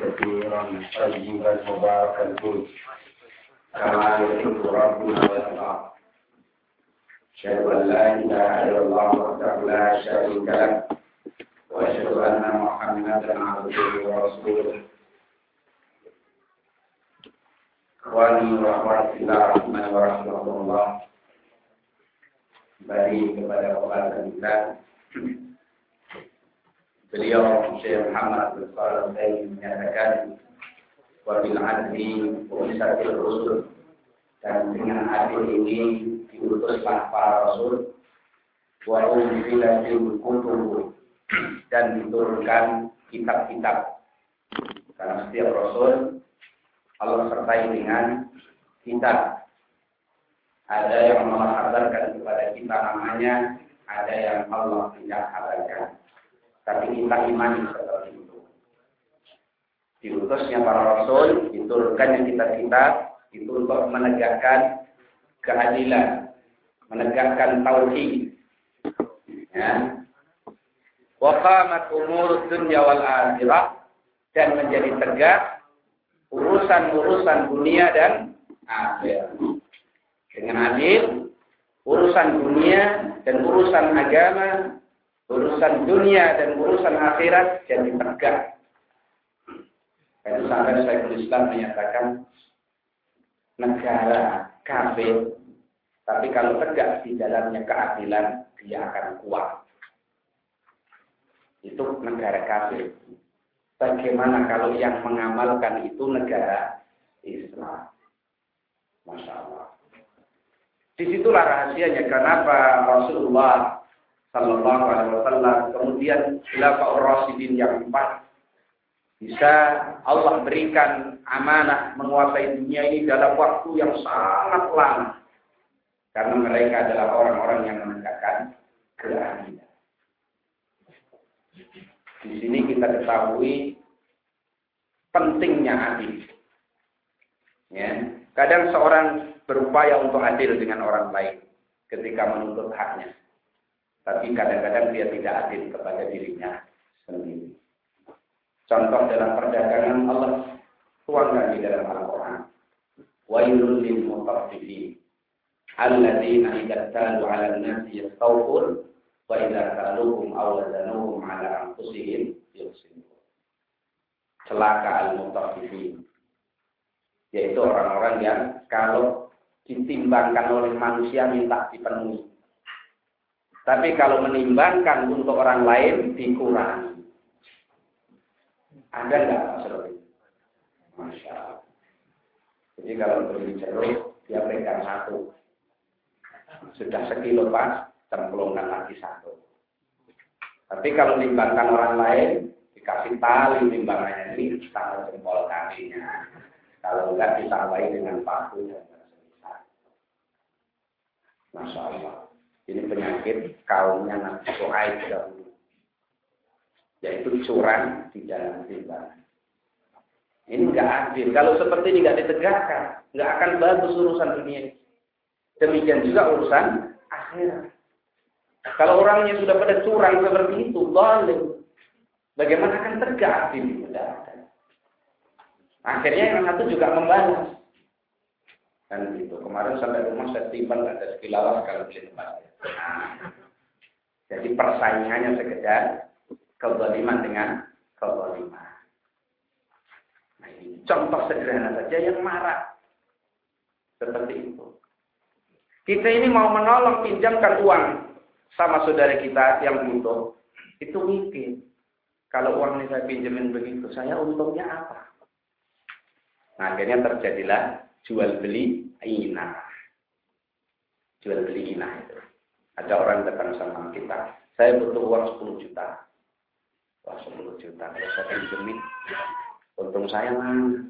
كثيرا طيبا مباركا. فيه كما يحب ربنا ويرضى. أشهد أن لا إله إلا الله وحده لا شريك له وأشهد أن محمدا عبده ورسوله. إخواني وأخواتي الله رحمة ورحمة الله. Bagi kepada kepala kita Beliau Syekh Muhammad bin Salih menyatakan wabil adli umisatil rusul. Dan dengan adil ini diutuslah para rasul wa unzilatil kutub dan diturunkan kitab-kitab. Karena setiap rasul Allah sertai dengan kitab. Ada yang menghabarkan kepada kita namanya ada yang Allah tidak kabarkan tapi kita imani seperti itu. Diutusnya para rasul, diturunkannya kitab-kitab, itu untuk menegakkan keadilan, menegakkan tauhid. Ya. Wa qamat umur dunya wal akhirah dan menjadi tegak urusan-urusan dunia dan akhirat. Dengan adil, urusan dunia dan urusan agama urusan dunia dan urusan akhirat jadi tegak. Itu sampai Syekhul Islam menyatakan negara kafir, tapi kalau tegak di dalamnya keadilan, dia akan kuat. Itu negara kafir. Bagaimana kalau yang mengamalkan itu negara Islam? Masya Allah. Di situlah rahasianya kenapa Rasulullah Sallallahu Alaihi Wasallam. Kemudian khilafah Rasidin yang empat bisa Allah berikan amanah menguasai dunia ini dalam waktu yang sangat lama. Karena mereka adalah orang-orang yang menegakkan keadilan. Di sini kita ketahui pentingnya adil. Ya. Kadang seorang berupaya untuk adil dengan orang lain ketika menuntut haknya. Tapi kadang-kadang dia tidak adil kepada dirinya sendiri. Contoh dalam perdagangan Allah tuangkan di dalam Al-Quran. Wailul lil mutaffifin. Alladzina idza talu 'ala an-nasi yastawfun wa idza taluhum aw wazanuhum 'ala anfusihim yukhsirun. Celaka al-mutaffifin. Yaitu orang-orang yang kalau ditimbangkan oleh manusia minta dipenuhi tapi kalau menimbangkan untuk orang lain dikurangi. Ada nggak Pak? Masya Allah. Jadi kalau beli jeruk, dia pegang satu. Sudah sekilo pas, cemplungkan lagi satu. Tapi kalau menimbangkan orang lain, dikasih tali timbangannya ini sama jempol kakinya. Kalau enggak ditambahi dengan paku dan. Masya Allah. Ini penyakit kaumnya Nabi Shu'aib dahulu. Yaitu curang di dalam timbangan. Ini enggak adil. Kalau seperti ini enggak ditegakkan, enggak akan bagus urusan dunia. Demikian juga urusan akhirat. Kalau orangnya sudah pada curang seperti itu, boleh. Bagaimana akan tegak adil? Akhirnya yang satu juga membalas. Kan gitu. Kemarin sampai rumah saya timbang ada sekilawas kalau beli tempat. Nah, jadi persaingannya sekedar kezaliman dengan kezaliman. Nah, ini contoh sederhana saja yang marah. Seperti itu. Kita ini mau menolong pinjamkan uang sama saudara kita yang butuh. Itu mikir. Kalau uang ini saya pinjamin begitu, saya untungnya apa? Nah, akhirnya terjadilah jual beli inah. Jual beli inah itu. Ada orang datang sama kita, saya butuh uang 10 juta. Wah 10 juta, saya pinjemin, untung saya mana?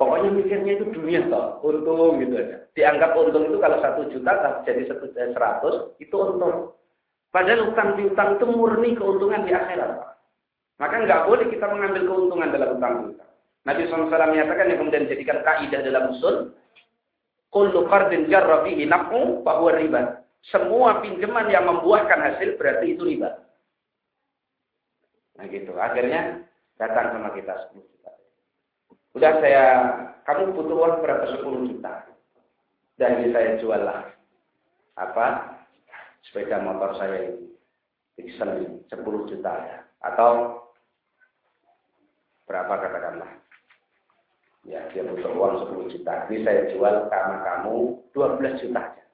Pokoknya mikirnya itu dunia toh, untung gitu aja. Dianggap untung itu kalau satu juta jadi eh, seratus, itu untung. Padahal utang piutang itu murni keuntungan di akhirat. Maka nggak boleh kita mengambil keuntungan dalam utang piutang. Nabi SAW menyatakan yang kemudian dijadikan kaidah dalam usul, kullu qardin jarra fihi naf'u bahwa riba. Semua pinjaman yang membuahkan hasil berarti itu riba. Nah gitu. Akhirnya datang sama kita 10 juta. Udah saya, kamu butuh uang berapa? 10 juta. Dan ini saya jual lah. Apa? Sepeda motor saya ini. Pixel 10 juta ya. Atau berapa katakanlah. Ya, dia butuh uang 10 juta. Ini saya jual karena kamu 12 juta aja.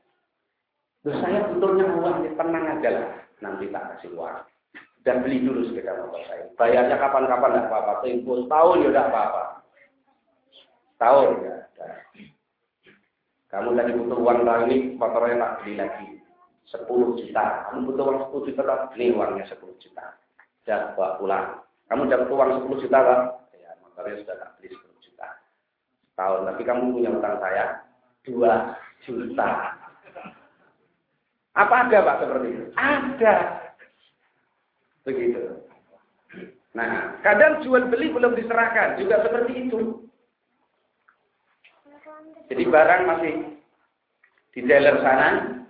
Terus saya butuhnya uang, tenang aja lah. Nanti tak kasih uang. Dan beli dulu sepeda motor saya. Bayarnya kapan-kapan tidak apa-apa. Tempo setahun ya tidak apa-apa. Tahun ya. Kamu tadi butuh uang tahun ini, motornya tak beli lagi. 10 juta. Kamu butuh uang 10 juta, ini uangnya 10 juta. Sudah bawa pulang. Kamu dapat uang 10 juta, kan? Ya, motornya sudah tak beli 10 juta. Tahun, tapi kamu punya utang saya 2 juta. Apa ada Pak seperti itu? Ada. Begitu. Nah, kadang jual beli belum diserahkan, juga seperti itu. Jadi barang masih di dealer sana,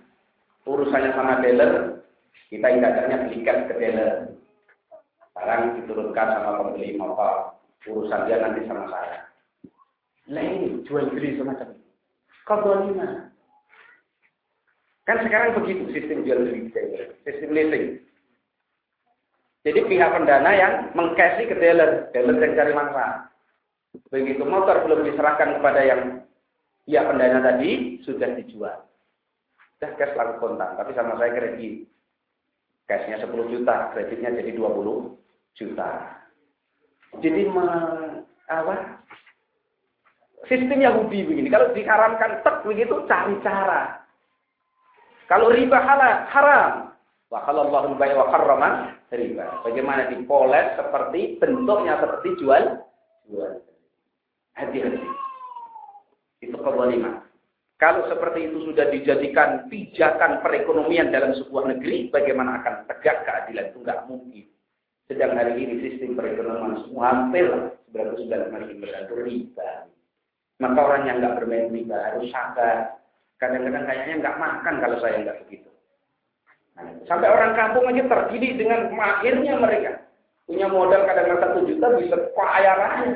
urusannya sama dealer, kita ibaratnya belikan ke dealer. Barang diturunkan sama pembeli motor, urusan dia nanti sama saya. Nah ini jual beli semacam ini. Kodolima. Kan sekarang begitu sistem jual beli sistem leasing. Jadi pihak pendana yang mengkasih ke dealer, dealer yang cari manfaat. Begitu motor belum diserahkan kepada yang pihak pendana tadi, sudah dijual. Sudah cash laku kontak, tapi sama saya kredit. Cashnya 10 juta, kreditnya jadi 20 juta. Jadi me? Sistem Yahudi begini, kalau diharamkan tek begitu cari cara. Kalau riba halal, haram. Wa halallahu bai wa harrama riba. Bagaimana dipoles seperti bentuknya seperti jual jual. Hati-hati. Itu kezaliman. Kalau seperti itu sudah dijadikan pijakan perekonomian dalam sebuah negeri, bagaimana akan tegak keadilan itu nggak mungkin. Sedang hari ini sistem perekonomian semua hampir 99% itu riba. Maka orang yang nggak bermain riba harus sabar, Kadang-kadang kayaknya nggak makan kalau saya nggak begitu. Nah, sampai orang kampung aja terdidik dengan mahirnya mereka. Punya modal kadang-kadang satu juta bisa kaya raya.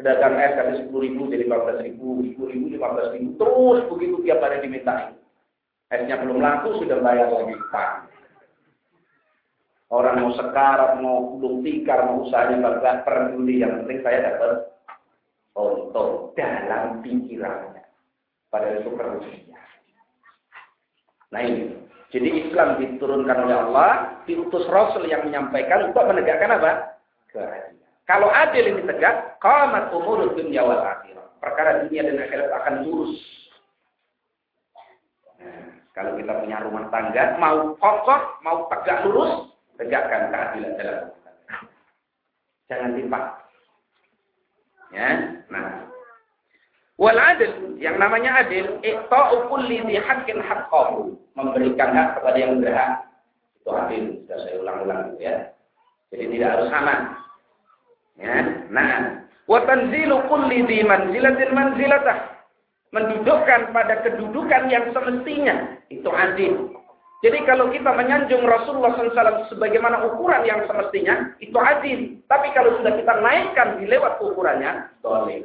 Pedagang es dari sepuluh ribu jadi lima belas ribu, sepuluh ribu, lima belas ribu. Terus begitu tiap hari dimintain. Esnya belum laku sudah bayar lagi pak. Orang mau sekarat, mau belum tikar, mau usahanya bagak peduli. Yang penting saya dapat foto dalam pikirannya. Itu manusia. Nah ini. Jadi Islam diturunkan oleh Allah, diutus Rasul yang menyampaikan untuk menegakkan apa? Keadilan. Kalau adil ini tegak, qamat umur dunia wal akhirah. Perkara dunia dan akhirat akan lurus. Nah, kalau kita punya rumah tangga, mau kokoh, mau tegak lurus, tegakkan keadilan dalam rumah tangga. Jangan timpang. Ya, nah Wal adil, yang namanya adil, iqta'u kulli dhi haqqin haqqahu, memberikan hak kepada yang berhak. Itu adil, sudah saya ulang-ulang ya. Jadi tidak harus sama. Ya, nah, wa tanzilu kulli dhi manzilatin manzilatah. Mendudukkan pada kedudukan yang semestinya, itu adil. Jadi kalau kita menyanjung Rasulullah SAW sebagaimana ukuran yang semestinya, itu adil. Tapi kalau sudah kita naikkan di lewat ukurannya, dolim.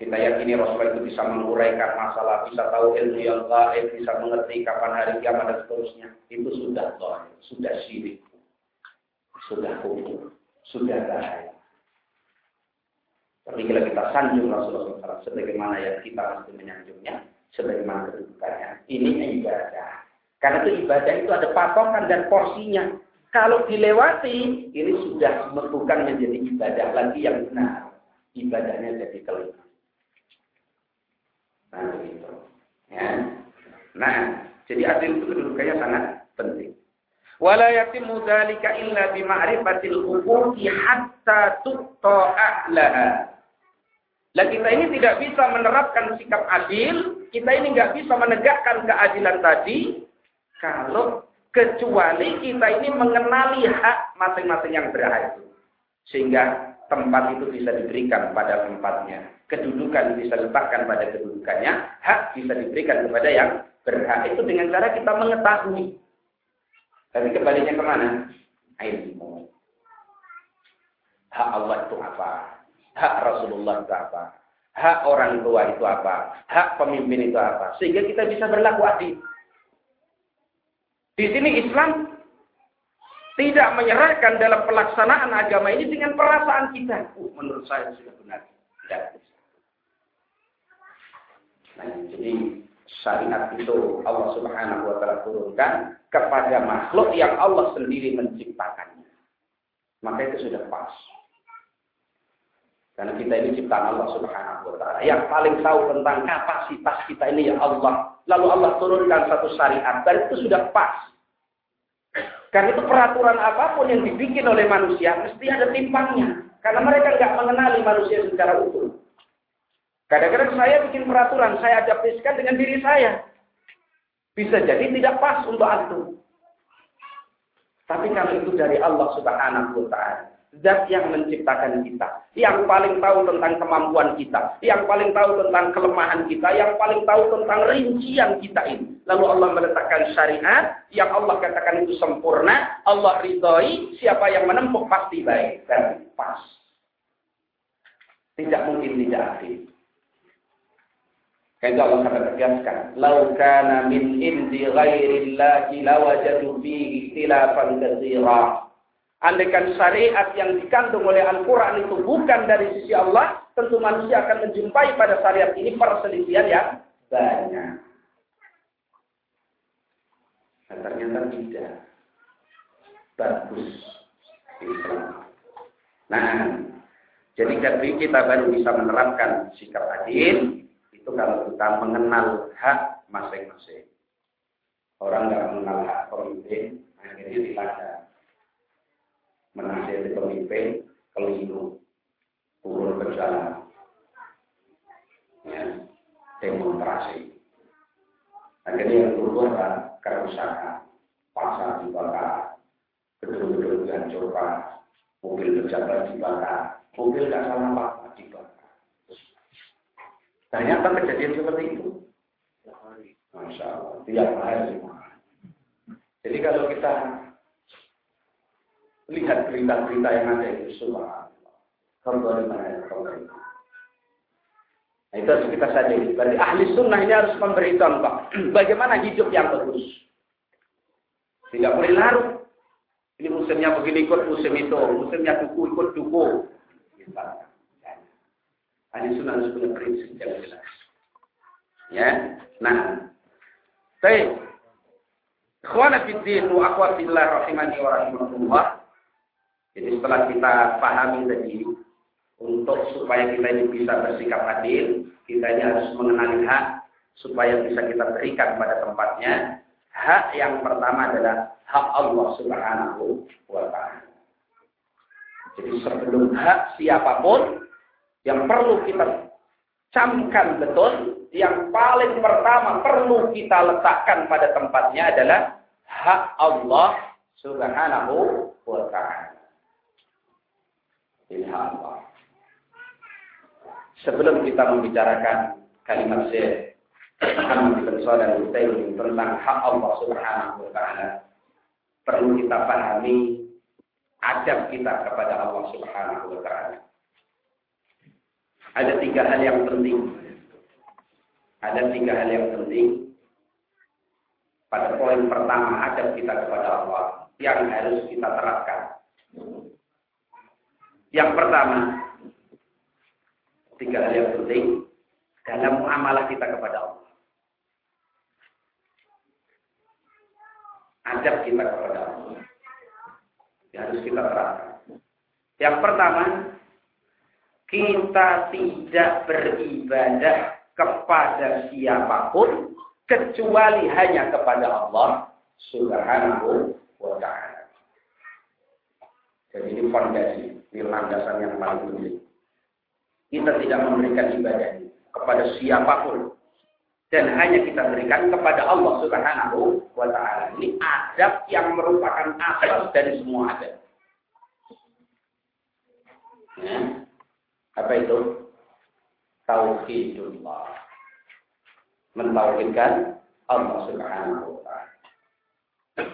Kita yakini Rasulullah itu bisa menguraikan masalah, bisa tahu ilmu yang gaib, bisa mengerti kapan hari kiamat dan seterusnya. Itu sudah toh, sudah syirik, sudah kufur, sudah bahaya. Tapi kalau kita sanjung Rasulullah SAW sebagaimana yang kita mesti menyanjungnya, sebagaimana kedudukannya, ini ibadah. Karena itu ibadah itu ada patokan dan porsinya. Kalau dilewati, ini sudah bukan menjadi ibadah lagi yang benar. Ibadahnya jadi keliru. Nah, begitu. Ya. Nah, jadi adil itu kedudukannya sangat penting. Wala yatimu dzalika illa bi ma'rifatil hatta tuqta. Lah kita ini tidak bisa menerapkan sikap adil, kita ini nggak bisa menegakkan keadilan tadi kalau kecuali kita ini mengenali hak masing-masing yang berhak itu. Sehingga tempat itu bisa diberikan pada tempatnya. Kedudukan bisa diletakkan pada kedudukannya. Hak bisa diberikan kepada yang berhak. Itu dengan cara kita mengetahui. Tapi kembalinya ke mana? Ilmu. Hak Allah itu apa? Hak Rasulullah itu apa? Hak orang tua itu apa? Hak pemimpin itu apa? Sehingga kita bisa berlaku adil. Di sini Islam tidak menyerahkan dalam pelaksanaan agama ini dengan perasaan kita. Uh, menurut saya sudah benar. Tidak. Nah, jadi syariat itu Allah Subhanahu wa taala turunkan kepada makhluk yang Allah sendiri menciptakannya. Maka itu sudah pas. Karena kita ini ciptaan Allah Subhanahu wa taala. Yang paling tahu tentang kapasitas kita ini ya Allah. Lalu Allah turunkan satu syariat dan itu sudah pas. Karena itu peraturan apa pun yang dibikin oleh manusia mesti ada timpangnya. Karena mereka nggak mengenali manusia secara utuh. Kadang-kadang saya bikin peraturan, saya adaptasikan dengan diri saya. Bisa jadi tidak pas untuk antum. Tapi kalau itu dari Allah Subhanahu wa taala, zat yang menciptakan kita, yang paling tahu tentang kemampuan kita, yang paling tahu tentang kelemahan kita, yang paling tahu tentang rincian kita ini. Lalu Allah meletakkan syariat yang Allah katakan itu sempurna, Allah ridhoi, siapa yang menempuh pasti baik dan pas. Tidak mungkin tidak adil. Kayak Allah sangat tegaskan, "Lau kana min indi ghairillahi lawajadu fihi ikhtilafan katsira." Andaikan syariat yang dikandung oleh Al-Quran itu bukan dari sisi Allah, tentu manusia akan menjumpai pada syariat ini perselisihan yang banyak. Nah, ternyata tidak. Bagus. Nah, jadi kita baru bisa menerapkan sikap adil, itu kalau kita mengenal hak masing-masing. Orang nggak mengenal hak pemimpin, akhirnya dilacak menasihati pemimpin keliru. Turun ke jalan. Ya demonstrasi. Akhirnya yang adalah kerusakan pasar dibakar gedung-gedung dihancurkan mobil pejabat dibakar mobil nggak salah apa dibakar. Banyak kan kejadian seperti itu. Masya Allah, tiap hari. Jadi kalau kita lihat berita-berita yang ada itu semua. Nah, itu harus kita sadari. Berarti ahli sunnah ini harus memberi contoh. Bagaimana hidup yang bagus. Tidak boleh larut. Ini musimnya begini ikut musim itu. Musimnya duku ikut duku. Ahli sunnah harus punya prinsip yang jelas. Ya. Nah. Baik. Ikhwana fiddin wa akhwatillah rahimani wa rahimahullah. Jadi setelah kita pahami tadi, untuk supaya kita ini bisa bersikap adil, kita ini harus mengenali hak supaya bisa kita berikan pada tempatnya. Hak yang pertama adalah hak Allah Subhanahu wa taala. Jadi sebelum hak siapa pun yang perlu kita camkan betul, yang paling pertama perlu kita letakkan pada tempatnya adalah hak Allah Subhanahu wa taala ilham Sebelum kita membicarakan kalimat Syekh Muhammad bin Al-Utsaimin tentang hak Allah Subhanahu wa taala, perlu kita pahami adab kita kepada Allah Subhanahu wa taala. Ada tiga hal yang penting. Ada tiga hal yang penting. Pada poin pertama, adab kita kepada Allah yang harus kita terapkan. Yang pertama, tiga hal yang penting dalam muamalah kita kepada Allah. Adab kita kepada Allah. Yang harus kita terapkan. Yang pertama, kita tidak beribadah kepada siapa pun kecuali hanya kepada Allah Subhanahu wa taala. Jadi ini fondasi ini landasan yang paling penting. Kita tidak memberikan ibadah kepada siapa pun. Dan hanya kita berikan kepada Allah subhanahu wa ta'ala. Ini adab yang merupakan asal dari semua adab. Ya. Apa itu? Tauhidullah. Mentauhidkan Allah subhanahu wa ta'ala.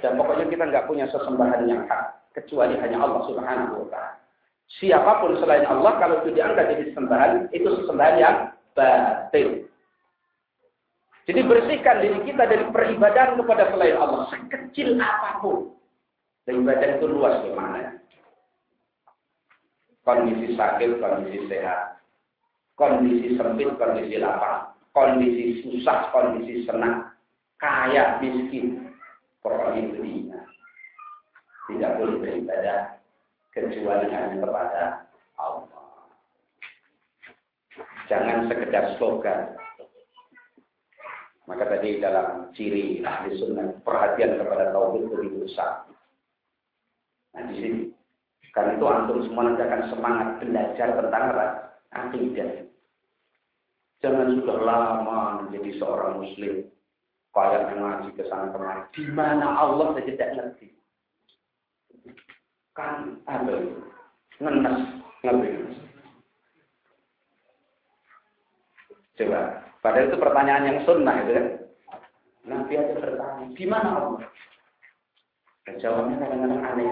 Dan pokoknya kita nggak punya sesembahan yang hak. Kecuali hanya Allah subhanahu wa ta'ala. Siapa pun selain Allah kalau itu diangkat jadi sembahan, itu sesembahan yang batil. Jadi bersihkan diri kita dari peribadahan kepada selain Allah. Sekecil apa pun. Dan ibadah itu luas gimana? Kondisi sakit, kondisi sehat. Kondisi sempit, kondisi lapar. Kondisi susah, kondisi senang. Kaya, miskin. Pokoknya itu Tidak boleh beribadah kecuali hanya kepada Allah. Jangan sekedar slogan. Maka tadi dalam ciri ahli sunnah perhatian kepada tauhid begitu besar. Nah di sini. Karena itu antum semua nanti akan semangat belajar tentang apa? Akidah. Jangan sudah lama menjadi seorang muslim. Kayak mengaji ke sana kemari. Di mana Allah saja tidak ngerti kan apa itu ngenes coba padahal itu pertanyaan yang sunnah itu kan Nabi aja bertanya gimana Allah jawabnya kadang-kadang aneh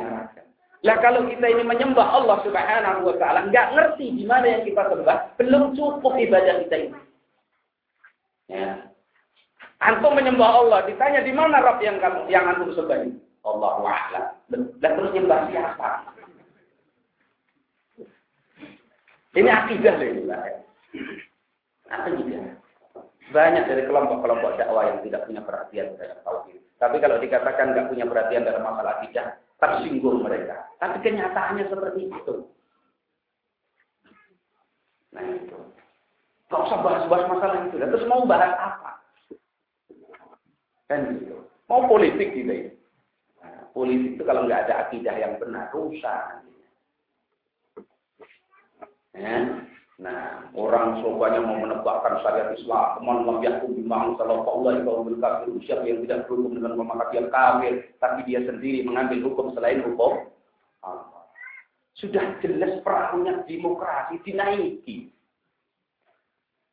lah kalau kita ini menyembah Allah Subhanahu wa taala nggak ngerti di mana yang kita sembah, belum cukup ibadah kita ini. Ya. Antum menyembah Allah, ditanya di mana Rabb yang kamu yang antum sembah ini? Allah a'lam. Dan terus nyembah siapa? Ini akidah ini, Pak. Akidah. Banyak dari kelompok-kelompok dakwah yang tidak punya perhatian terhadap tauhid. Tapi kalau dikatakan nggak punya perhatian dalam masalah akidah, tersinggung mereka. Tapi kenyataannya seperti itu. Nah itu. Gak usah bahas-bahas masalah itu. Terus mau bahas apa? Kan gitu. Mau politik gitu ya. Politik itu kalau nggak ada akidah yang benar, rusak. Ya. Nah, orang semuanya mau menegakkan syariat Islam, man lam yahkum bima anzalallahu Allah itu kafir. Siapa yang tidak berhukum dengan memakat yang kafir, tapi dia sendiri mengambil hukum selain hukum. Sudah jelas perahunya demokrasi dinaiki.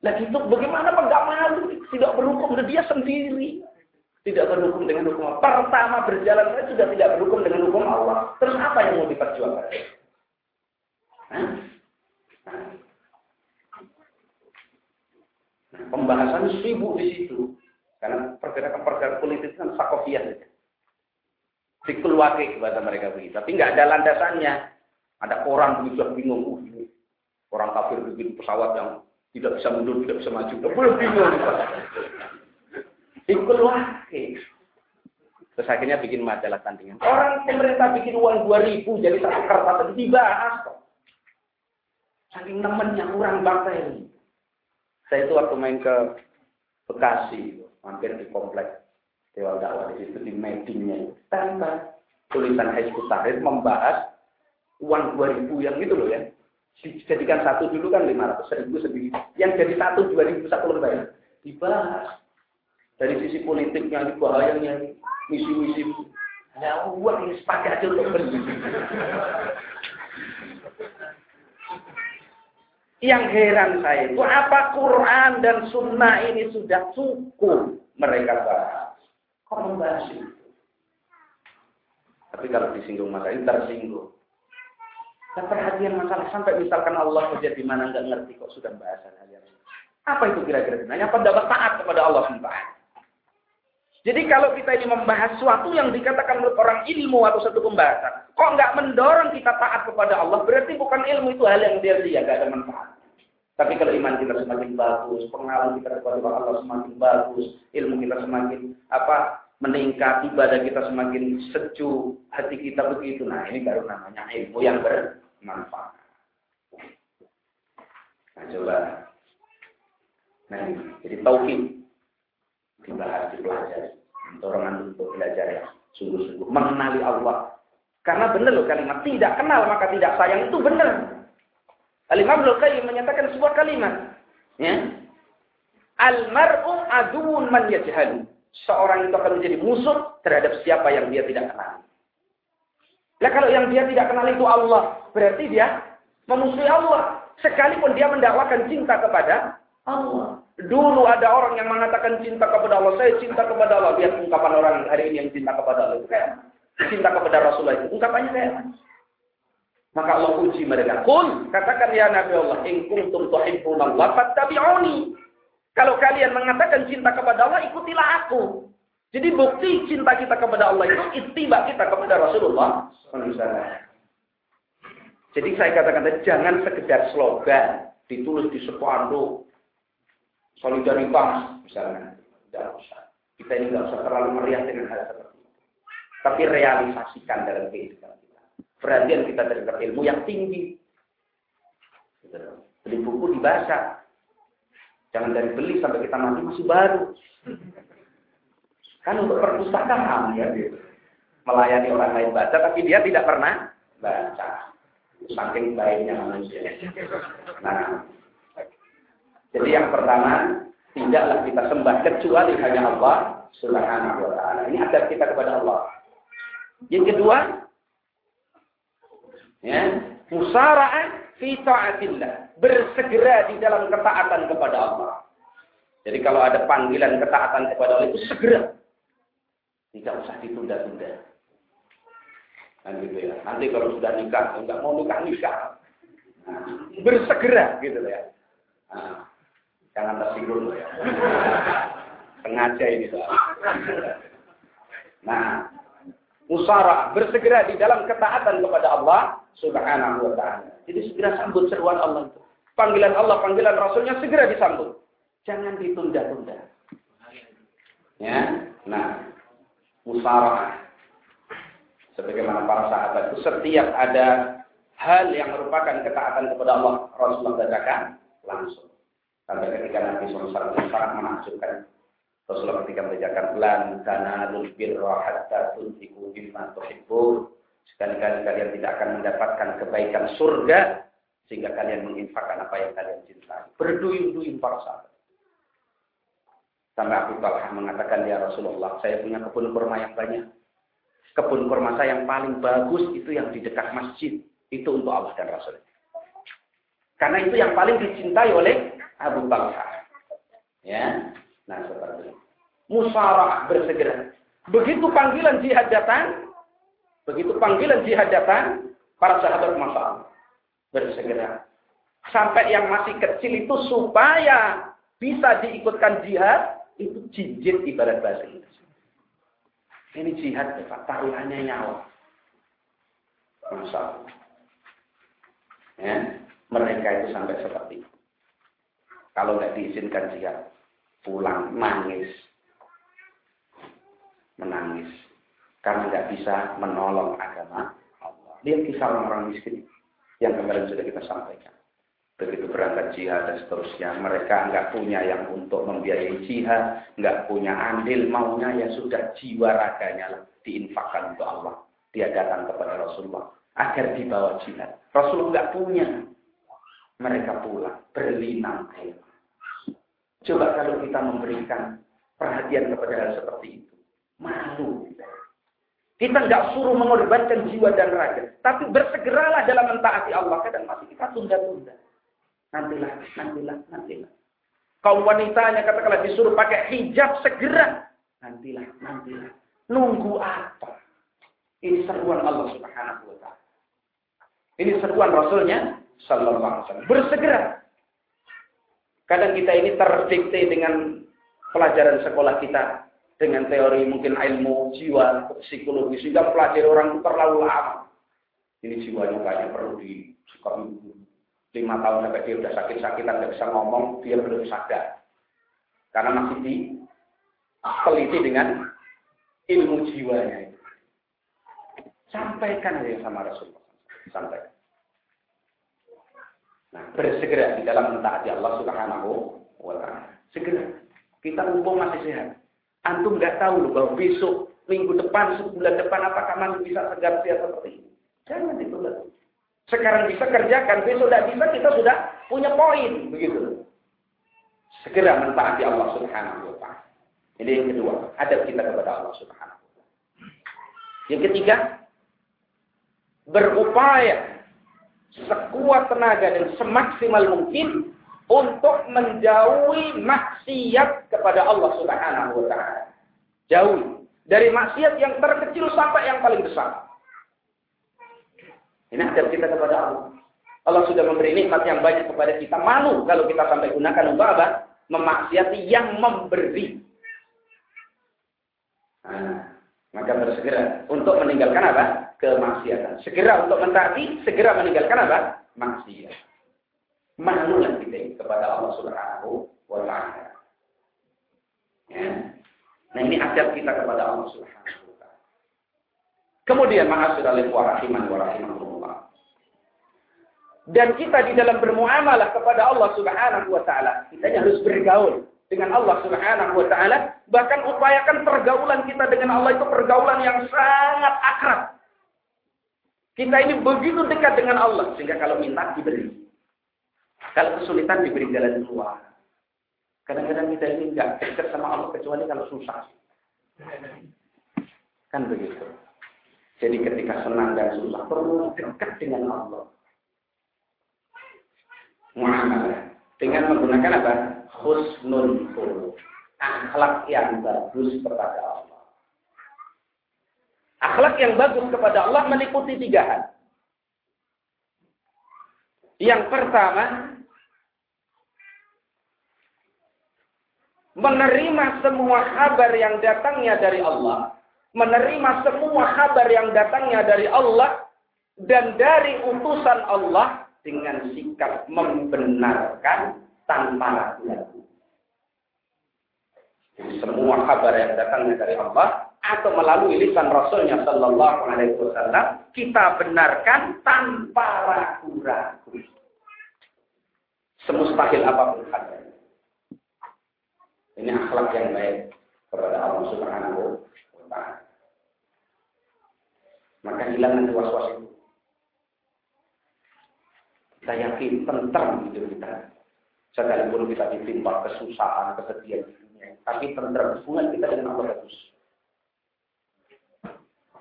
Lagi itu bagaimana Pak malu tidak berhukum dia sendiri tidak berhukum dengan hukum Allah. Pertama berjalan saya sudah tidak berhukum dengan hukum Allah. Terus apa yang mau diperjuangkan? Nah, pembahasan sibuk di situ. Karena pergerakan-pergerakan politik kan sakofiah saja. Dikulwake bahasa mereka begitu. Tapi nggak ada landasannya. Ada orang begitu bingung. Uh, ini orang kafir bikin pesawat yang tidak bisa mundur, tidak bisa maju. Belum bingung. Dikeluarkan. Terus akhirnya bikin majalah tandingan. Orang pemerintah bikin uang 2000 jadi satu kertas dibahas kok. Saking nemennya kurang bangsa ini. Saya itu waktu main ke Bekasi, mampir di kompleks Dewa Dakwah di situ di meetingnya. Tanpa tulisan Hizbut Tahrir membahas uang 2000 yang itu loh ya. Dijadikan satu dulu kan 500 ribu sedikit. Yang jadi satu 2000 satu lembar. Dibahas. Dari sisi politiknya, bahayanya, misi-misi. Nah, uang ini sepakat aja untuk. Yang heran saya itu apa Quran dan Sunnah ini sudah cukup mereka bahas. Kok membahas itu? Tapi kalau disinggung masalah ini tersinggung. Dan perhatian masalah sampai misalkan Allah saja di mana nggak ngerti kok sudah bahasan hal Apa itu kira-kira? Hanya pendapat taat kepada Allah SWT. Jadi kalau kita ini membahas sesuatu yang dikatakan oleh orang ilmu atau satu pembahasan, kok nggak mendorong kita taat kepada Allah, berarti bukan ilmu itu hal yang dia dia nggak ada manfaat. Tapi kalau iman kita semakin bagus, pengalaman kita kepada Allah semakin bagus, ilmu kita semakin apa meningkat, ibadah kita semakin sejuk, hati kita begitu. Nah ini baru namanya ilmu yang bermanfaat. Nah coba. Nah, jadi tauhid dibahas, dipelajari. Dorongan untuk belajar ya, sungguh-sungguh. Mengenali Allah. Karena benar loh kalimat, tidak kenal maka tidak sayang itu benar. Al-Imam Qayyim menyatakan sebuah kalimat. Ya. Al-mar'u aduun man yajhalu. Seorang itu akan menjadi musuh terhadap siapa yang dia tidak kenal. Nah kalau yang dia tidak kenal itu Allah, berarti dia memusuhi Allah. Sekalipun dia mendakwakan cinta kepada Allah. Dulu ada orang yang mengatakan cinta kepada Allah. Saya cinta kepada Allah. Lihat ungkapan orang hari ini yang cinta kepada Allah. Kayak cinta kepada Rasulullah itu. Ungkapannya kayak Maka Allah uji mereka. Kul, katakan ya Nabi Allah, in kuntum tuhibbunallah fattabi'uni. Kalau kalian mengatakan cinta kepada Allah, ikutilah aku. Jadi bukti cinta kita kepada Allah itu ittiba kita kepada Rasulullah Jadi saya katakan jangan sekedar slogan ditulis di spanduk solidaritas misalnya. Tidak usah. Kita ini tidak usah terlalu meriah dengan hal seperti itu. Tapi realisasikan dalam kehidupan kita. Perhatian kita terhadap ilmu yang tinggi. Beli buku dibaca. Jangan dari beli sampai kita mati masih baru. Kan untuk perpustakaan ya gitu. Melayani orang lain baca tapi dia tidak pernah baca. Saking baiknya manusia. Nah, jadi yang pertama, tidaklah kita sembah kecuali hanya Allah Subhanahu wa taala. Ini adab kita kepada Allah. Yang kedua, ya, musara'ah fi ta'atillah, bersegera di dalam ketaatan kepada Allah. Jadi kalau ada panggilan ketaatan kepada Allah itu segera. Tidak usah ditunda-tunda. Kan gitu ya. Nanti kalau sudah nikah, enggak mau nikah nikah. Nah, bersegera gitu ya. Nah, jangan tersinggung ya. Sengaja ini soal. Nah, musara bersegera di dalam ketaatan kepada Allah Subhanahu wa taala. Jadi segera sambut seruan Allah itu. Panggilan Allah, panggilan Rasulnya segera disambut. Jangan ditunda-tunda. Ya. Nah, musarah. Sebagaimana para sahabat itu setiap ada hal yang merupakan ketaatan kepada Allah, Rasulullah bacakan langsung. Sampai ketika Nabi SAW sangat menakjubkan Rasulullah ketika mengajarkan lan tanalul birra hatta tunfiqu mimma tuhibbun. Sekali-kali kalian tidak akan mendapatkan kebaikan surga sehingga kalian menginfakkan apa yang kalian cintai. Berduyun-duyun para sahabat. Sampai Abu Talha mengatakan, Ya Rasulullah, saya punya kebun kurma yang banyak. Kebun kurma saya yang paling bagus itu yang di dekat masjid. Itu untuk Allah dan Rasul. Karena itu yang paling dicintai oleh Abu Talha. Ya, nah seperti itu. Musarah bersegera. Begitu panggilan jihad datang, begitu panggilan jihad datang, para sahabat masalah bersegera. Sampai yang masih kecil itu supaya bisa diikutkan jihad, itu jinjit ibarat bahasa Inggris. Ini jihad, Pak. Taruhannya nyawa. Masya Allah. Ya, mereka itu sampai seperti itu. Kalau nggak diizinkan jihad, pulang nangis. Menangis. Karena nggak bisa menolong agama Allah. Lihat kisah orang-orang miskin yang kemarin sudah kita sampaikan begitu berangkat jihad dan seterusnya. Mereka nggak punya yang untuk membiayai jihad, nggak punya andil, maunya ya sudah jiwa raganya lah diinfakkan untuk Allah. Dia datang kepada Rasulullah agar dibawa jihad. Rasulullah nggak punya. Mereka pulang berlinang air. Coba kalau kita memberikan perhatian kepada hal seperti itu. Malu. Kita nggak suruh mengorbankan jiwa dan raga. Tapi bersegeralah dalam mentaati Allah. Kadang masih kita tunda-tunda. Nantilah, nantilah, nantilah. Kaum wanitanya katakanlah disuruh pakai hijab segera. Nantilah, nantilah. Nunggu apa? Ini seruan Allah Subhanahu wa taala. Ini seruan Rasulnya sallallahu alaihi wasallam. Bersegera. Kadang kita ini terdikte dengan pelajaran sekolah kita dengan teori mungkin ilmu jiwa, psikologi sehingga pelajari orang itu terlalu lama. Ini jiwanya banyak perlu di lima tahun sampai dia udah sakit-sakitan nggak bisa ngomong, dia belum sadar. Karena masih di teliti dengan ilmu jiwanya. Sampaikan aja sama Rasulullah. Sampaikan. Nah, bersegera di dalam mentaati Allah Subhanahu wa taala. Segera. Kita mumpung masih sehat. Antum nggak tahu loh bahwa besok, minggu depan, sebulan depan apakah masih bisa segar sehat seperti ini. Jangan ditunda. Sekarang bisa kerjakan, besok tidak bisa kita sudah punya poin, begitu. Segera mentaati Allah Subhanahu wa taala. Ini yang kedua, adab kita kepada Allah Subhanahu wa taala. Yang ketiga, berupaya sekuat tenaga dan semaksimal mungkin untuk menjauhi maksiat kepada Allah Subhanahu wa taala. Jauhi dari maksiat yang terkecil sampai yang paling besar. Ini adab kita kepada Allah. Allah sudah memberi nikmat yang banyak kepada kita. Malu kalau kita sampai gunakan untuk apa? Memaksiati yang memberi. Nah, maka bersegera untuk meninggalkan apa? Kemaksiatan. Segera untuk mentaati, segera meninggalkan apa? Maksiat. Malulah kita kepada Allah Subhanahu wa taala. Ya. Nah, ini adab kita kepada Allah Subhanahu wa taala. Kemudian ma'asyiral wa rahiman wa rahimahullah. Dan kita di dalam bermuamalah kepada Allah Subhanahu wa taala, kita harus bergaul dengan Allah Subhanahu wa taala, bahkan upayakan pergaulan kita dengan Allah itu pergaulan yang sangat akrab. Kita ini begitu dekat dengan Allah sehingga kalau minta diberi. Kalau kesulitan diberi jalan keluar. Kadang-kadang kita ini nggak dekat sama Allah kecuali kalau susah. Kan begitu. Jadi ketika senang dan susah perlu dekat dengan Allah muamalah dengan menggunakan apa? Husnul. Akhlak yang bagus kepada Allah. Akhlak yang bagus kepada Allah meliputi tiga hal. Yang pertama, menerima semua kabar yang datangnya dari Allah, menerima semua kabar yang datangnya dari Allah dan dari utusan Allah dengan sikap membenarkan tanpa ragu-ragu. Jadi semua kabar yang datangnya dari Allah atau melalui lisan Rasulnya Shallallahu Alaihi Wasallam kita benarkan tanpa ragu-ragu. Semustahil apa pun kabarnya. Ini akhlak yang baik kepada Allah Subhanahu wa taala. Maka hilang nanti was-was itu. Kita yakin tentram hidup kita. Sekalipun kita ditimpa kesusahan, kesedihan. Tapi hubungan kita dengan Allah bagus.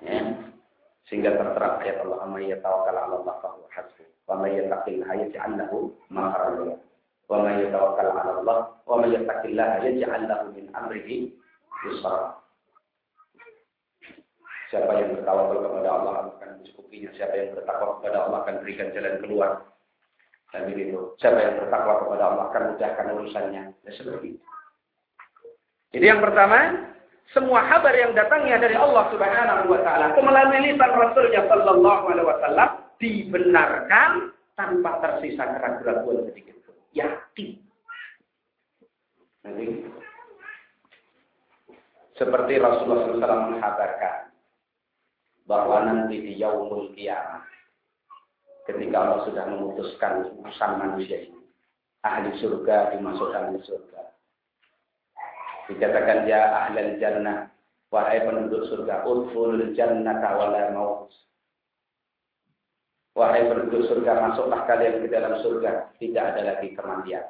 Ya. Sehingga tertera ayat Allah, "Amma yatawakkal 'ala Allah fa huwa hasbuh, wa may yattaqillaha yaj'al lahu makhraja." Wa 'ala Allah, wa may yattaqillaha yaj'al lahu min amrihi yusra. Siapa yang bertawakal kepada Allah akan mencukupinya. Siapa yang bertakwa kepada Allah akan berikan jalan keluar. Dan begitu. Siapa yang bertakwa kepada Allah akan mudahkan urusannya. Ya seperti itu. Jadi yang pertama, semua kabar yang datangnya dari Allah Subhanahu wa taala melalui lisan Rasulnya sallallahu alaihi wasallam dibenarkan tanpa tersisa keraguan sedikit pun. Yakin. Nanti seperti Rasulullah SAW mengatakan bahwa nanti di yaumul kiamat ketika Allah sudah memutuskan urusan manusia ini. Ahli surga dimasukkan ke surga. Dikatakan ya ahli jannah, wahai penduduk surga, udhulul jannata wala maut. Wahai penduduk surga, masuklah kalian ke dalam surga, tidak ada lagi kematian.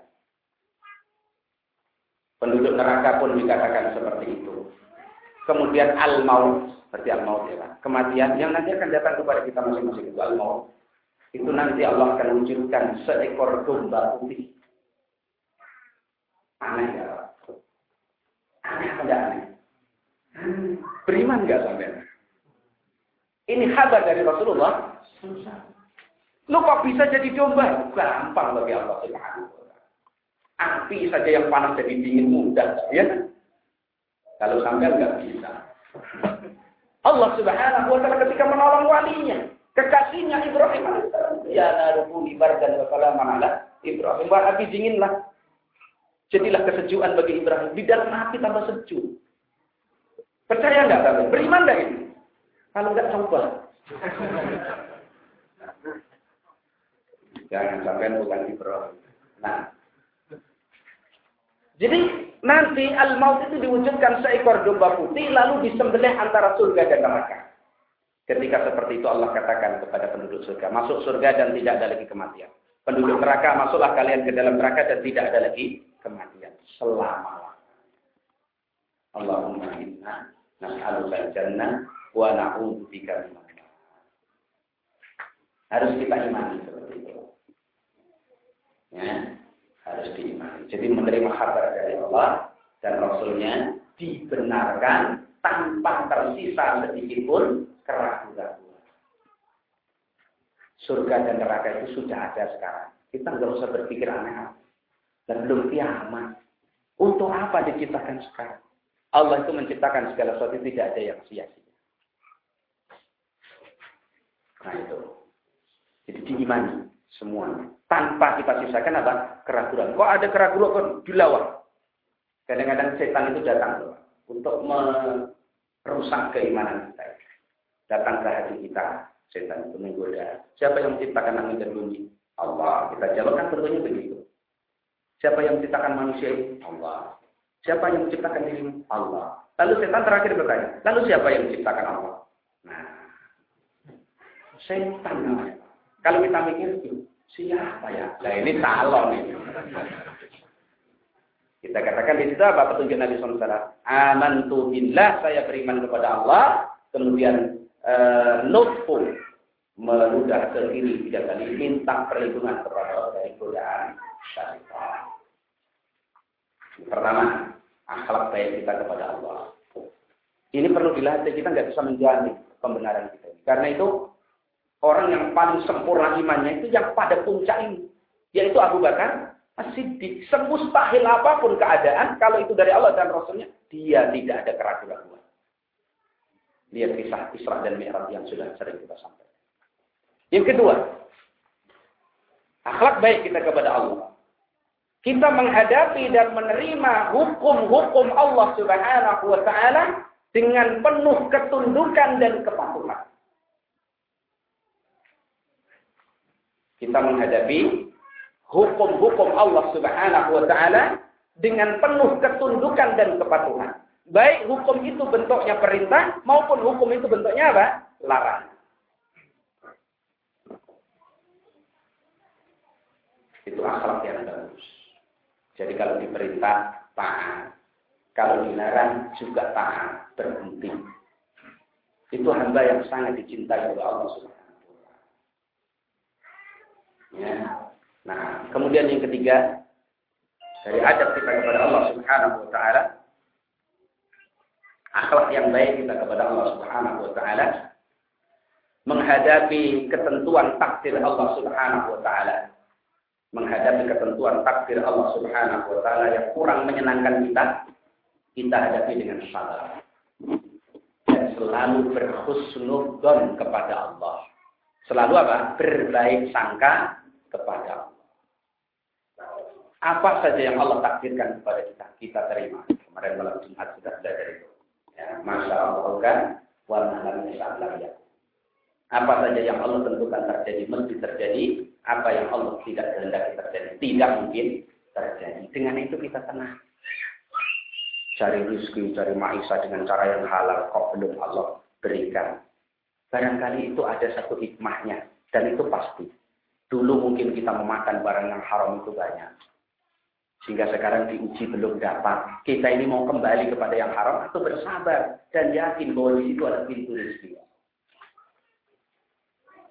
Penduduk neraka pun dikatakan seperti itu. Kemudian al-maut, berarti al-maut ya. Kematian yang nanti akan datang kepada kita masing-masing itu al-maut itu nanti Allah akan wujudkan seekor domba putih. Aneh ya? Beriman enggak sampai? Ini kabar dari Rasulullah. Lu kok bisa jadi domba? Gampang bagi Allah Subhanahu Api saja yang panas jadi dingin mudah, ya Kalau sampai enggak bisa. Allah Subhanahu wa taala ketika menolong walinya, Kekasihnya Ibrahim Ya narukuni bardan wa salaman ala Ibrahim. Wah api dinginlah. Jadilah kesejukan bagi Ibrahim. Di dalam hati tambah sejuk. Percaya enggak kalian? Beriman enggak ini? Kalau enggak coba. Jangan sampai bukan Ibrahim. Nah. Jadi nanti al-maut itu diwujudkan seekor domba putih lalu disembelih antara surga dan neraka. Ketika seperti itu Allah katakan kepada penduduk surga, masuk surga dan tidak ada lagi kematian. Penduduk neraka, masuklah kalian ke dalam neraka dan tidak ada lagi kematian. Selama Allahumma inna nas'aluka jannah wa na'udhu bika Harus kita imani seperti itu. Ya, harus diimani. Jadi menerima kabar dari Allah dan Rasulnya dibenarkan tanpa tersisa sedikit pun keraguan-keraguan. surga dan neraka itu sudah ada sekarang. Kita nggak usah berpikir aneh-aneh. Belum kiamat. Untuk apa diciptakan sekarang? Allah itu menciptakan segala sesuatu tidak ada yang sia-sia. Nah itu. Jadi diimani semuanya. Tanpa kita sisakan apa? Keraguan. Kok ada keraguan kok dilawan? Kadang-kadang setan itu datang untuk merusak keimanan kita. Datang ke hati kita. Setan itu menggoda. Siapa yang menciptakan langit dan bumi? Allah. Kita jawab kan tentunya begitu. Siapa yang menciptakan manusia ini? Allah. Siapa yang menciptakan diri? Allah. Lalu setan terakhir bertanya, lalu siapa yang menciptakan Allah? Nah, setan namanya. Kalau kita mikir, siapa ya? Nah ini calon ini. Kita katakan di situ apa petunjuk Nabi SAW? Amantu billah, saya beriman kepada Allah. Kemudian uh, nutfu meludah ke kiri tiga kali minta perlindungan kepada Allah dari godaan syaitan. Pertama, akhlak baik kita kepada Allah. Ini perlu dilatih, kita nggak bisa menjamin pembenaran kita. Karena itu orang yang paling sempurna imannya itu yang pada puncak ini. Yaitu Abu Bakar Siddiq. Semustahil apa pun keadaan, kalau itu dari Allah dan Rasulnya, dia tidak ada keraguan. Lihat kisah Isra dan Mi'raj yang sudah sering kita sampaikan. Yang kedua, akhlak baik kita kepada Allah. Kita menghadapi dan menerima hukum-hukum Allah Subhanahu wa taala dengan penuh ketundukan dan kepatuhan. Kita menghadapi hukum-hukum Allah Subhanahu wa taala dengan penuh ketundukan dan kepatuhan. Baik hukum itu bentuknya perintah maupun hukum itu bentuknya apa? Larangan. Itu akhlak yang bagus. Jadi kalau diperintah, taat. Kalau dilarang, juga taat, berhenti. Itu hamba yang sangat dicintai oleh Allah Subhanahu Ya. Nah, kemudian yang ketiga, dari adab kita kepada Allah Subhanahu wa taala, akhlak yang baik kita kepada Allah Subhanahu wa taala menghadapi ketentuan takdir Allah Subhanahu wa taala menghadapi ketentuan takdir Allah Subhanahu wa taala yang kurang menyenangkan kita, kita hadapi dengan sabar. Dan selalu berhusnudzon kepada Allah. Selalu apa? Berbaik sangka kepada Allah. Apa saja yang Allah takdirkan kepada kita, kita terima. Kemarin malam Jumat sudah belajar itu. Ya, Masya Allah kan, wa nalam ya. Apa saja yang Allah tentukan terjadi, mesti terjadi apa yang Allah tidak kehendaki terjadi. Tidak mungkin terjadi. Dengan itu kita tenang. Cari rezeki, cari maisha dengan cara yang halal. Kok belum Allah berikan. Barangkali itu ada satu hikmahnya. Dan itu pasti. Dulu mungkin kita memakan barang yang haram itu banyak. Sehingga sekarang diuji belum dapat. Kita ini mau kembali kepada yang haram atau bersabar. Dan yakin bahwa di situ ada pintu rezeki.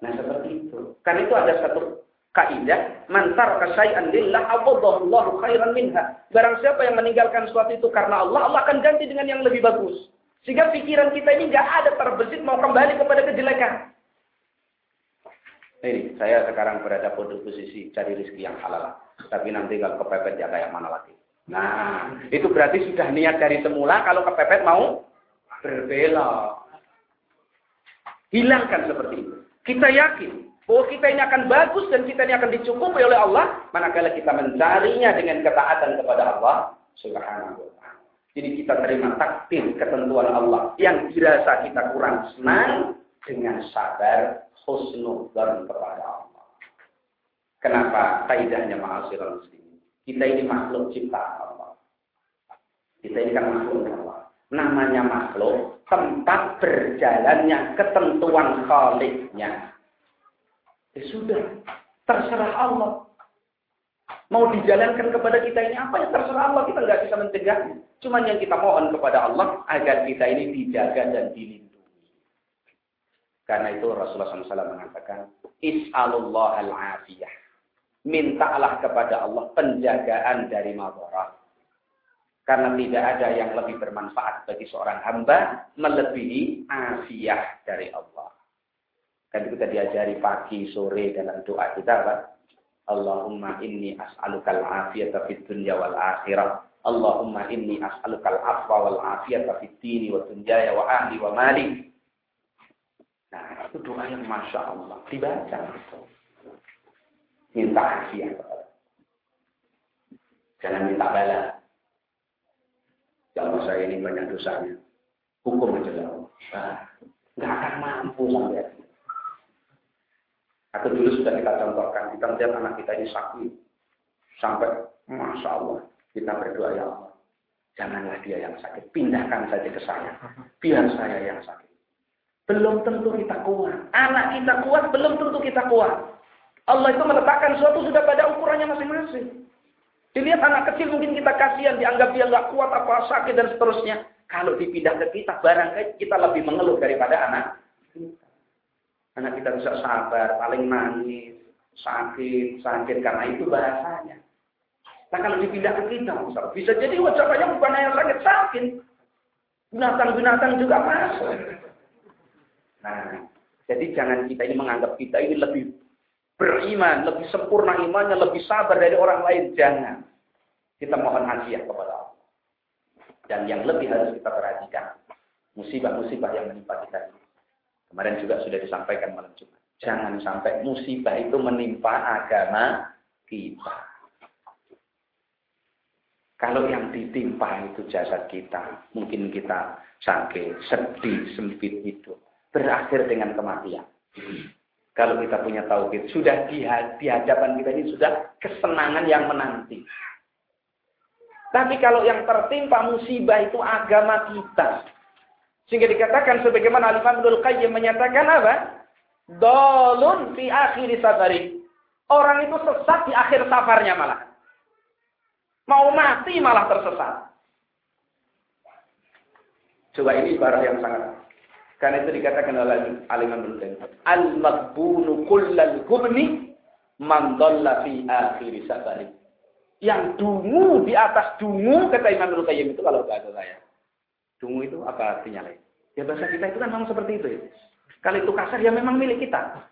Nah seperti itu. Karena itu ada satu kaidah mantar kasai'an lillah awadallahu khairan minha. Barang siapa yang meninggalkan sesuatu itu karena Allah, Allah akan ganti dengan yang lebih bagus. Sehingga pikiran kita ini nggak ada terbesit mau kembali kepada kejelekan. Ini saya sekarang berada pada posisi cari rezeki yang halal. Tapi nanti kalau kepepet ya kayak mana lagi. Nah, itu berarti sudah niat dari semula kalau kepepet mau berbelok. Hilangkan seperti itu. Kita yakin bahwa kita ini akan bagus dan kita ini akan dicukupi oleh Allah manakala kita mencarinya dengan ketaatan kepada Allah Subhanahu wa. Jadi kita terima takdir ketentuan Allah yang dirasa kita kurang senang dengan sabar husnudzon kepada Allah. Kenapa? Kaidahnya ma'asyiral muslimin. Kita ini makhluk ciptaan Allah. Kita ini kan makhluk Allah. Namanya makhluk, tempat berjalannya ketentuan khaliknya. Ya sudah, terserah Allah. Mau dijalankan kepada kita ini apa yang terserah Allah, kita nggak bisa mencegahnya. Cuma yang kita mohon kepada Allah agar kita ini dijaga dan dilindungi. Karena itu Rasulullah SAW mengatakan, Is'alullah al-afiyah. Mintalah kepada Allah penjagaan dari madarat. Karena tidak ada yang lebih bermanfaat bagi seorang hamba melebihi afiah dari Allah. Kan kita diajari pagi, sore dalam doa kita apa? Allahumma inni as'alukal afiyata fid dunya wal akhirah. Allahumma inni as'alukal afwa wal afiyata fid dini wa dunyaya wa ahli wa mali. Nah, itu doa yang Masya Allah. Dibaca. Minta afiat. Jangan minta bala. Allah saya ini banyak dosanya. Hukum aja lah. Nggak akan mampu sampai. Atau dulu sudah kita contohkan, kita melihat anak kita ini sakit. Sampai, Masya Allah, kita berdoa ya Allah. Janganlah dia yang sakit, pindahkan saja ke saya. Biar saya yang sakit. Belum tentu kita kuat. Anak kita kuat, belum tentu kita kuat. Allah itu meletakkan suatu sudah pada ukurannya masing-masing. Dilihat anak kecil mungkin kita kasihan, dianggap dia nggak kuat apa sakit dan seterusnya. Kalau dipindah ke kita, barangkali kita lebih mengeluh daripada anak. Anak kita bisa sabar, paling nangis, sakit, sakit karena itu bahasanya. Nah kalau dipindah ke kita, bisa jadi wajahnya bukan yang sakit, sakit. Binatang-binatang juga masuk. Nah, jadi jangan kita ini menganggap kita ini lebih beriman, lebih sempurna imannya, lebih sabar dari orang lain. Jangan. Kita mohon hadiah kepada Allah. Dan yang lebih harus kita perhatikan, musibah-musibah yang menimpa kita ini. Kemarin juga sudah disampaikan malam Jumat. Jangan sampai musibah itu menimpa agama kita. Kalau yang ditimpa itu jasad kita, mungkin kita sakit, sedih, sempit hidup berakhir dengan kematian. Kalau kita punya tauhid, sudah di, di hadapan kita ini sudah kesenangan yang menanti. Tapi kalau yang tertimpa musibah itu agama kita. Sehingga dikatakan sebagaimana Al-Imam Qayyim menyatakan apa? Dolun fi akhir safari. Orang itu sesat di akhir safarnya malah. Mau mati malah tersesat. Coba ini ibarat yang sangat karena itu dikatakan oleh Alimah Ibnu Al-maghbunu kullal gubni man fi akhir safari. Yang dungu di atas dungu kata Imam Ibnu Qayyim itu kalau bahasa saya. Dungu itu apa artinya lain? Ya bahasa kita itu kan memang seperti itu ya. Kalau itu kasar ya memang milik kita.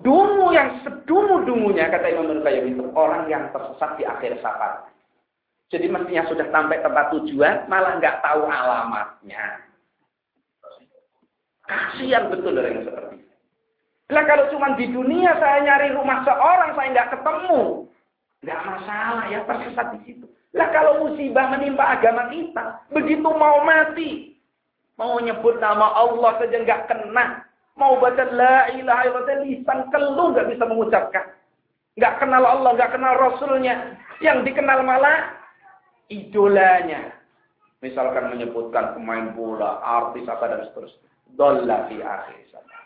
Dungu yang sedungu-dungunya kata Imam Qayyim itu orang yang tersesat di akhir safar. Jadi mestinya sudah sampai tempat tujuan malah nggak tahu alamatnya. Kasihan betul orang yang seperti itu. Nah kalau cuma di dunia saya nyari rumah seorang saya nggak ketemu, nggak masalah ya tersesat di situ. Lah kalau musibah menimpa agama kita, begitu mau mati, mau nyebut nama Allah saja nggak kena, mau baca la ilaha illallah lisan keluh nggak bisa mengucapkan, nggak kenal Allah, nggak kenal Rasulnya, yang dikenal malah idolanya. Misalkan menyebutkan pemain bola, artis apa dan seterusnya. Dolla fi akhir safar.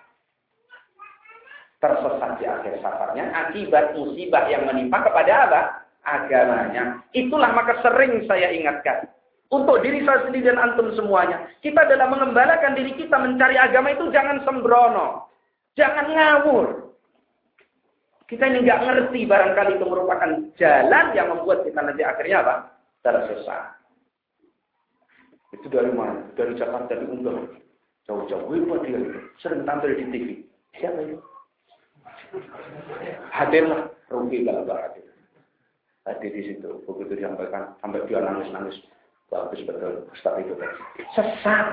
Tersesat di akhir safarnya akibat musibah yang menimpa kepada apa? Agamanya. Itulah maka sering saya ingatkan. Untuk diri saya sendiri dan antum semuanya. Kita dalam mengembalakan diri kita mencari agama itu jangan sembrono. Jangan ngawur. Kita ini nggak ngerti barangkali itu merupakan jalan yang membuat kita nanti akhirnya apa? Tersesat. Itu dari mana? Dari Jakarta diunggah. Jauh-jauh hebat dia itu. Sering tampil di TV. Siapa itu? Hadirlah. Rugi nggak hadir. Hadir di situ. Begitu disampaikan. Sampai dia nangis-nangis. Bagus betul. Ustaz itu tadi. Sesat.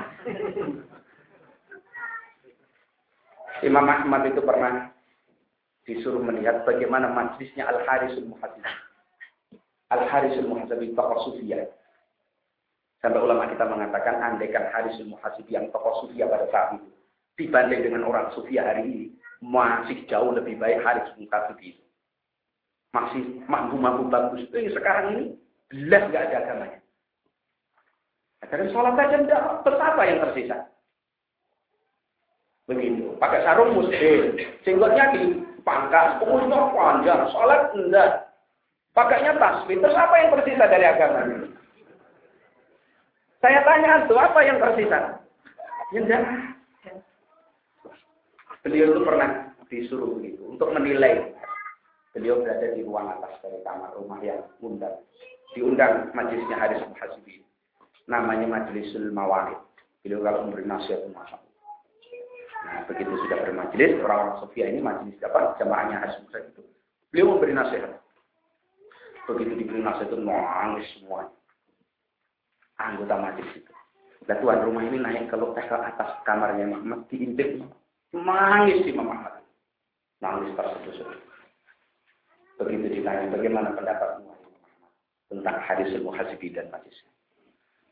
Imam Ahmad itu pernah disuruh melihat bagaimana majlisnya Al-Harisul Muhasibi. Al-Harisul Muhasibi tokoh Sufiyah. Sampai ulama kita mengatakan andaikan Harisul Muhasibi yang tokoh sufia pada saat itu dibanding dengan orang sufia hari ini masih jauh lebih baik Harisul Muhasibi itu. Masih mampu-mampu bagus. Ini sekarang ini jelas nggak ada agamanya. Akhirnya sholat saja tidak, terus apa yang tersisa? Begitu. Pakai sarung muslim, jenggotnya dipangkas, pengurusnya panjang, sholat enggak. Pakainya tasbih, terus apa yang tersisa dari agamanya? Saya tanya itu apa yang tersisa? Ya enggak. Beliau itu pernah disuruh begitu untuk menilai. Beliau berada di ruang atas dari kamar rumah yang undang. Diundang majelisnya Haris Muhasibi. Namanya Majlisul Mawarid. Beliau kalau memberi nasihat masya Nah, begitu sudah bermajelis, orang-orang Sofia ini majelis apa? Jamaahnya Hasim itu. Beliau memberi nasihat. Begitu diberi nasihat itu nangis semua. Anggota majelis itu. Dan tuan rumah ini naik ke, ke atas kamarnya Muhammad, diintip. Nangis si Muhammad. Nangis terseduh Begitu ditanya, bagaimana pendapatmu tentang hadis muhasibi dan majlis.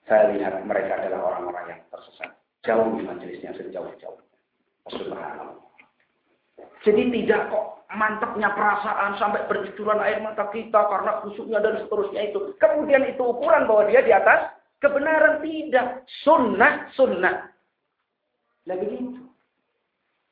Saya lihat mereka adalah orang-orang yang tersesat. Jauh di majelisnya sejauh-jauh. Subhanallah. Jadi tidak kok mantapnya perasaan sampai berjujuran air mata kita karena khusyuknya dan seterusnya itu. Kemudian itu ukuran bahwa dia di atas kebenaran tidak. Sunnah, sunnah. Lah begitu.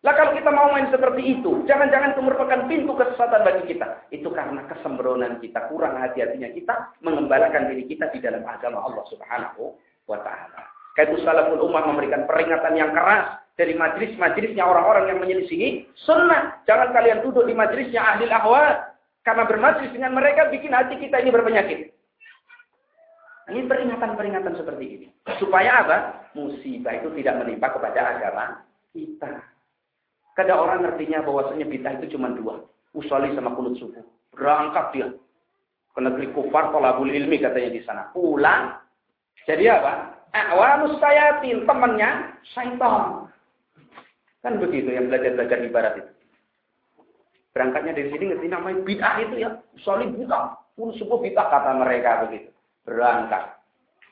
Lah kalau kita mau main seperti itu, jangan-jangan itu merupakan pintu kesesatan bagi kita. Itu karena kesembronan kita, kurang hati-hatinya kita mengembalakan diri kita di dalam agama Allah Subhanahu wa taala. Kaitu salaful ummah memberikan peringatan yang keras dari majlis-majlisnya orang-orang yang menyelisihi sunnah. Jangan kalian duduk di majlisnya ahli ahwa. Karena bermajlis dengan mereka bikin hati kita ini berpenyakit. Ini peringatan-peringatan seperti ini. Supaya apa? Musibah itu tidak menimpa kepada agama kita. Kadang orang ngertinya bahwasanya bid'ah itu cuma dua. Usali sama kunut subuh. Berangkat dia. Ke negeri kufar tolabul ilmi katanya di sana. Pulang. Jadi apa? Awanus sayatin. Temannya syaitan. Kan begitu yang belajar-belajar ibarat itu. Berangkatnya dari sini ngerti namanya bid'ah itu ya. Usali bid'ah. Kunut subuh bid'ah kata mereka begitu. Berangkat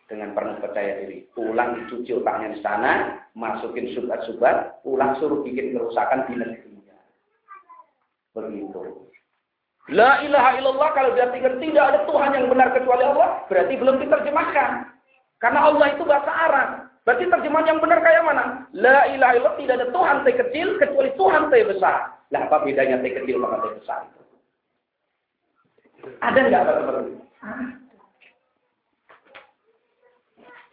dengan penuh percaya diri. Pulang dicuci otaknya di sana, masukin subat-subat, pulang suruh bikin kerusakan di negerinya. Begitu. La ilaha illallah kalau diartikan tidak ada Tuhan yang benar kecuali Allah, berarti belum diterjemahkan. Karena Allah itu bahasa Arab. Berarti terjemahan yang benar kayak mana? La ilaha illallah tidak ada Tuhan T kecil kecuali Tuhan T besar. Lah apa bedanya T kecil sama T besar? Ada nggak itu?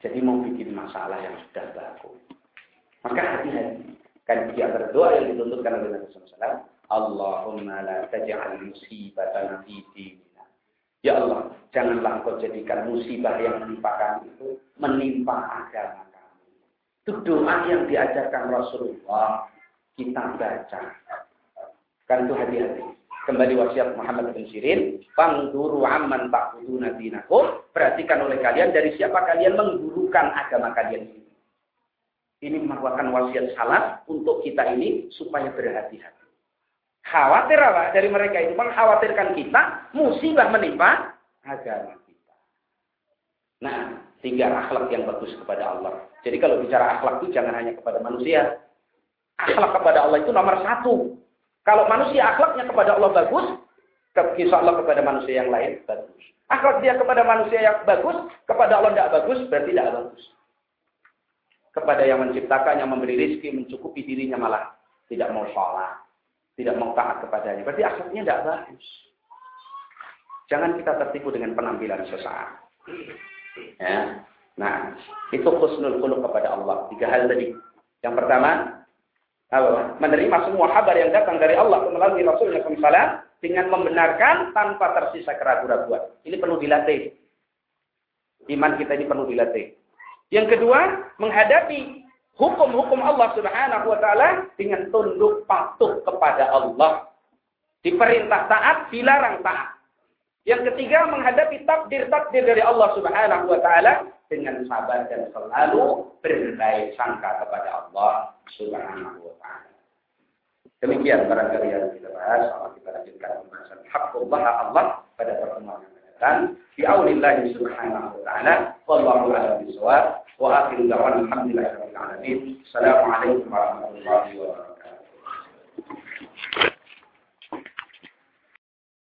Jadi mau bikin masalah yang sudah baku. Maka hati-hati. Kan di antara doa yang dituntutkan oleh Nabi SAW. Allahumma la taj'al musibatana fi dinina. Ya Allah, janganlah engkau jadikan musibah yang menimpa kami itu menimpa agama kami. Itu doa yang diajarkan Rasulullah. Kita baca. Kan itu hati-hati. Kembali wasiat Muhammad bin Sirin, "Fangduru amman ta'buduna dinakum." Perhatikan oleh kalian dari siapa kalian menggurukan agama kalian ini. Ini merupakan wasiat salah untuk kita ini supaya berhati-hati. Khawatir apa dari mereka itu? Mengkhawatirkan kita musibah menimpa agama kita. Nah, tiga akhlak yang bagus kepada Allah. Jadi kalau bicara akhlak itu jangan hanya kepada manusia. Akhlak kepada Allah itu nomor satu. Kalau manusia akhlaknya kepada Allah bagus, insya Allah kepada manusia yang lain bagus. Akhlak dia kepada manusia yang bagus, kepada Allah tidak bagus, berarti tidak bagus. Kepada yang menciptakan, yang memberi rezeki, mencukupi dirinya malah tidak mau sholat, tidak mau taat kepadanya. Berarti akhlaknya tidak bagus. Jangan kita tertipu dengan penampilan sesaat. Ya. Nah, itu khusnul khuluq kepada Allah. Tiga hal tadi. Yang pertama, menerima semua kabar yang datang dari Allah melalui Rasulullah SAW dengan membenarkan tanpa tersisa keraguan-raguan. Ini perlu dilatih. Iman kita ini perlu dilatih. Yang kedua, menghadapi hukum-hukum Allah Subhanahu wa taala dengan tunduk patuh kepada Allah. Diperintah taat, dilarang taat. Yang ketiga, menghadapi takdir-takdir dari Allah Subhanahu wa taala dengan sabar dan selalu berbaik sangka kepada Allah Subhanahu wa taala. Demikian barangkali yang kita bahas, kita lanjutkan pembahasan haqqullah Allah pada pertemuan yang dan di aunillah subhanahu wa taala. Wallahu a'lam bishawab. Wa akhiru da'wana alhamdulillahi rabbil alamin. Assalamu alaikum warahmatullahi wabarakatuh.